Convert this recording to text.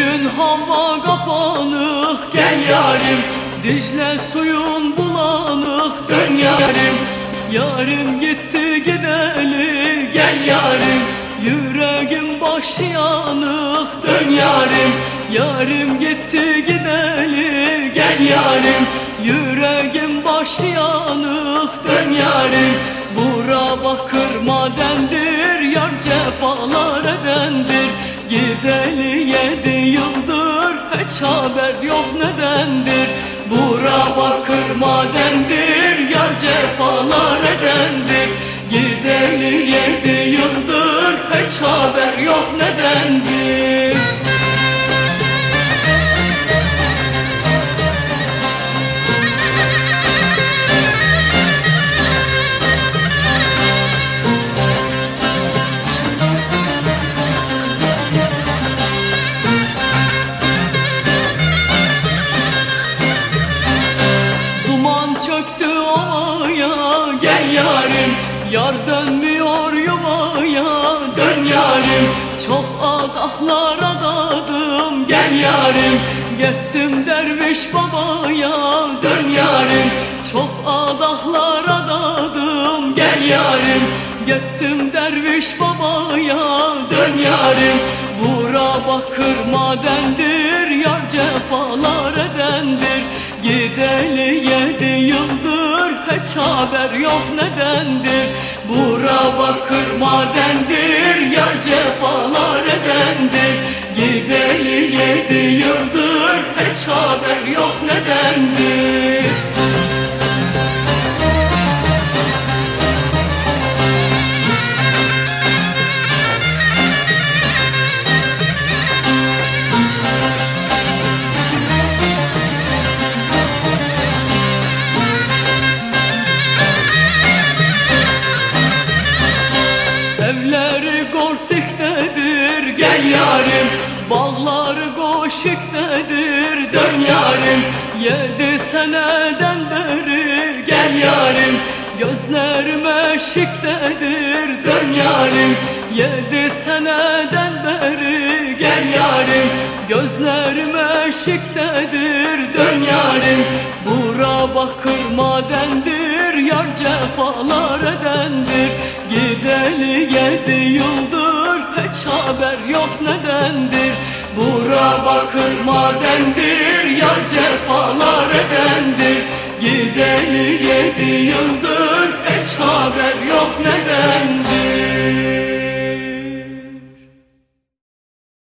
hava kapanık Gel yarim. Dicle suyun bulanık Dön yarim. Yarim gitti gideli Gel yarim. Yüreğim başı yanık Dön yarim. Yarim gitti gideli Gel yarim. Yüreğim başı yanık Dön yarim. Bura bakır madendir Yar cefalar edendir. Gideli yedi yıldır Hiç haber yok nedendir? Bura bakır madendir Yar cefalar edendir. Gideli yedi yıldır Hiç haber yok nedendir Gel yarim. Yar dönmüyor yuvaya. Dön yarim. Çok adaklar adadım. Gel yarim. Gittim derviş babaya. Dön yarim. Çok adaklar adadım. Gel yarim. Gittim derviş babaya. Dön yarim. Bura bakır madendir Yar cefalar edendir. Gideli yedi yıldır Hiç haber yok nedendir? Bura bakır madendir Yar cefalar edendir. Gideli yedi yıldır Hiç haber yok nedendir Gel yarim Bağları goşiktedir Dön yarim Yedi seneden beri Gel yarim Gözlerim eşiktedir Dön yarim Yedi seneden beri Gel yarim Gözlerim eşiktedir Dön yarim Bura bakır madendir Yar cefalar edendir. Gideli yedi yıldır haber yok nedendir? Bura bakır madendir Yar cefalar edendir. Gideli yedi yıldır Hiç haber yok neden